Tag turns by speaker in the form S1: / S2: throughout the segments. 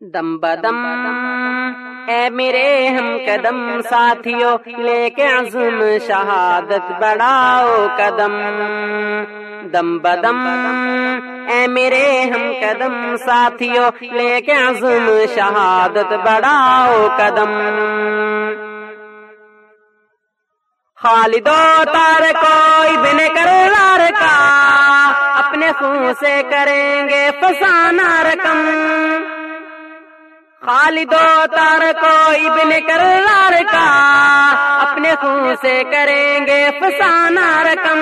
S1: دم بدم. اے میرے ہم قدم ساتھیوں لے کے عزم شہادت بڑھاؤ قدم. دم بدم. اے میرے ہم قدم ساتھیوں لے کے عزم شہادت بڑھاؤ قدم. خالدو تار کوئی بن کر لار کا اپنے خون سے کریں گے فسانہ رقم. خالدو تار کو ابن کرار کا۔ اپنے خون سے کریں گے فسانہ رقم۔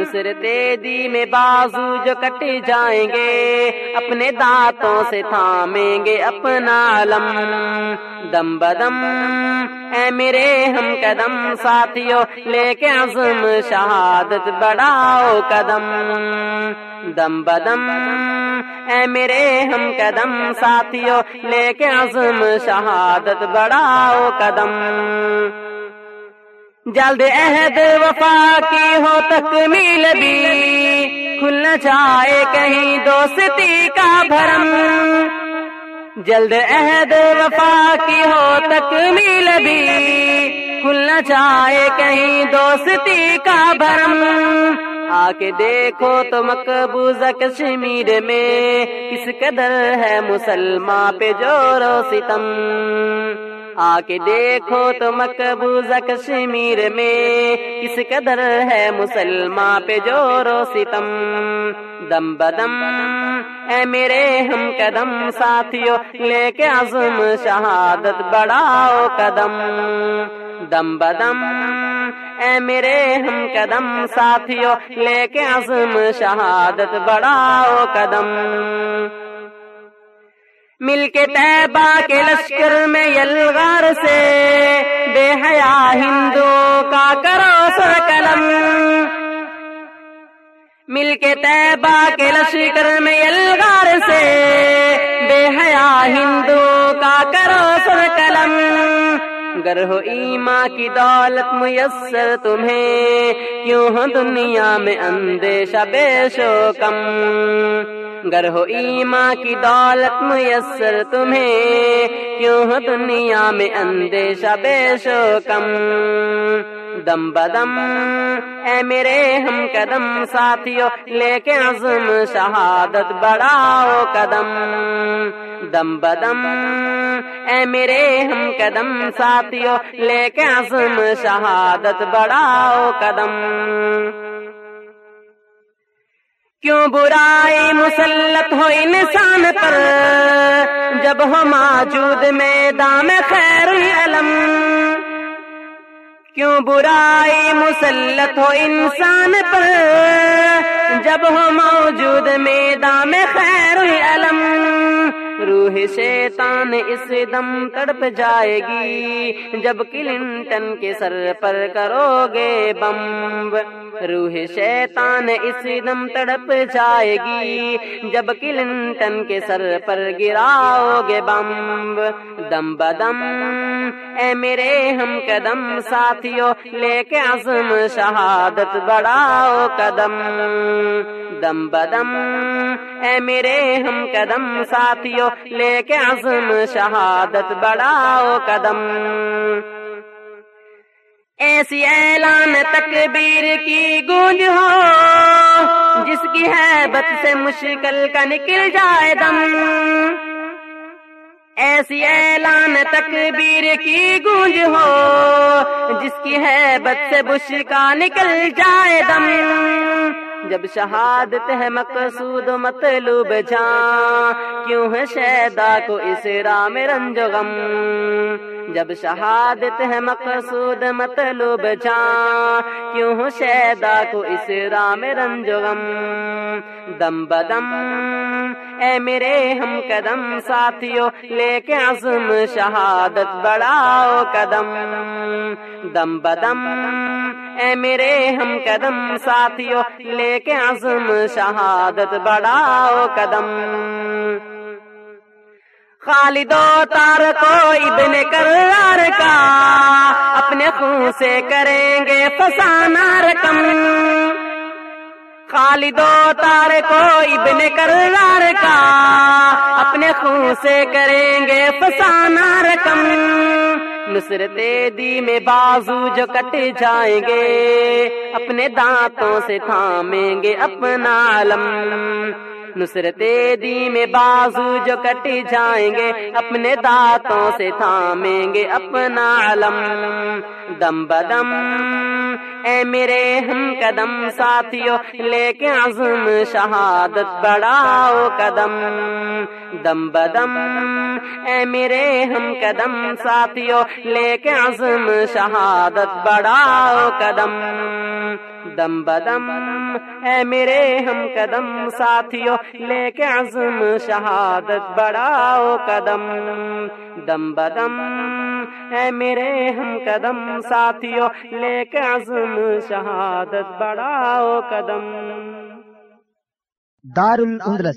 S1: نصرت دی میں بازو جو کٹ جائیں گے۔ اپنے دانتوں سے تھامیں گے اپنا علم۔ دم بدم، اے میرے ہم قدم ساتھیوں لے کے عزم، شہادت بڑھاؤ قدم۔ دم بدم، اے میرے ہم قدم ساتھیوں لے کے عزم، شہادت بڑھاؤ قدم۔ جلد عہد وفا کی ہو تکمیل بھی کھلنا چاہے کہیں دوستی کا بھرم۔ جلد عہد وفا کی ہو تکمیل بھی کھلنا چاہے کہیں دوستی کا بھرم۔ آ کے دیکھو تو مقبوض کشمیر میں کس قدر ہے مسلمان پہ جور و ستم آ کے دیکھو تو مقبوض کشمیر میں کس قدر ہے مسلمان پہ جور و ستم دم بدم، اے میرے ہم قدم ساتھیوں لے کے عزم، شہادت بڑھاؤ قدم۔ دم بدم اے میرے ہم قدم ساتھیوں لے کے عزم شہادت بڑھاؤ قدم۔ مل کے تیبا کے لشکر میں یلغار سے، بے حیا ہندو کا کرو سر قلم۔ مل کے تیبا کے لشکر میں یلغار سے گر ہو ایما کی دولت میسر تمہیں، کیوں ہو دنیا میں اندیشہ بے شو کم؟ گر ہو ایما کی دولت میسر تمہیں، کیوں ہو دنیا میں اندیشہ بے شو کم؟ دم بدم، اے میرے ہم قدم ساتھیوں لے کے عزم شہادت بڑھاؤ قدم۔ دم بدم اے میرے ہم قدم ساتھیوں لے کے عزم شہادت بڑھاؤ قدم۔ کیوں برائی مسلط ہو انسان پر؟ جب ہو موجود میدان خیر علم کیوں برائی مسلط ہو انسان پر؟ جب ہو موجود میدان شیطان اس دم تڑپ جائے گی، جب کلنٹن کے سر پر کرو گے بمب۔ روح شیطان اس دم تڑپ جائے گی، جب کلنٹن کے سر پر گراؤ گے بم دم بدم اے میرے ہم قدم ساتھیوں لے کے عزم شہادت بڑھاؤ قدم۔ دم بدم، اے میرے ہم قدم ساتھیوں لے کے عزم شہادت بڑھاؤ قدم۔ ایسی اعلان تکبیر کی گونج ہو، جس کی حیبت سے مشکل کا نکل جائے دم۔ ایسی اعلان تکبیر کی گونج ہو، جس کی حیبت سے بش کا نکل جائے دم۔ جب شہادت ہے مقصود مطلوب جان کیوں ہے شیدا کو اس رام رنج غم؟ جب شہادت ہے مقصود مطلوب جان کیوں ہو شیدا کو اس رام رنج غم؟ دم بدم۔ اے میرے ہم قدم ساتھیوں لے کے عزم شہادت بڑھاؤ قدم، دم بدم۔ اے میرے ہم قدم ساتھیوں لے کے عزم شہادت بڑھاؤ قدم۔ خالد و تار کو ابن کرار کا، اپنے خون سے کریں گے فسانہ رقم۔ خالد و تار کو ابن کرار کا۔ اپنے خون سے کریں گے فسانہ رقم۔ نصرت دی میں بازو جو کٹ جائیں گے۔ اپنے دانتوں سے تھامیں گے اپنا علم۔ نصرت دی میں بازو جو کٹ جائیں گے اپنے دانتوں سے تھامیں گے اپنا علم دم بدم اے میرے ہم قدم ساتھیوں لے کے عزم شہادت بڑھاؤ قدم دم بدم اے میرے ہم قدم ساتھیوں لے کے عزم شہادت بڑھاؤ قدم دم بدم اے میرے ہم قدم ساتھیوں لے کے عزم شہادت بڑھاؤ قدم۔ دم بدم، اے میرے ہم قدم ساتھیوں لے کے عزم شہادت بڑھاؤ قدم۔
S2: دار الاندلس